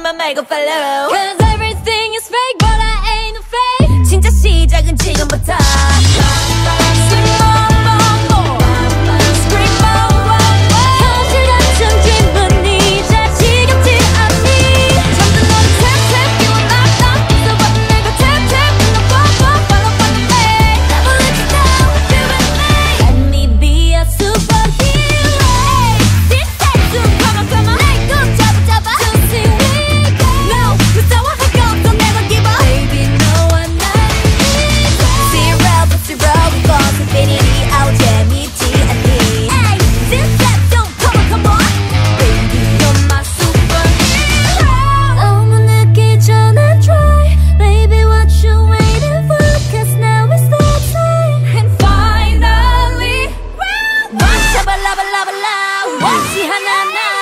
my Michael follow. Cause na na. na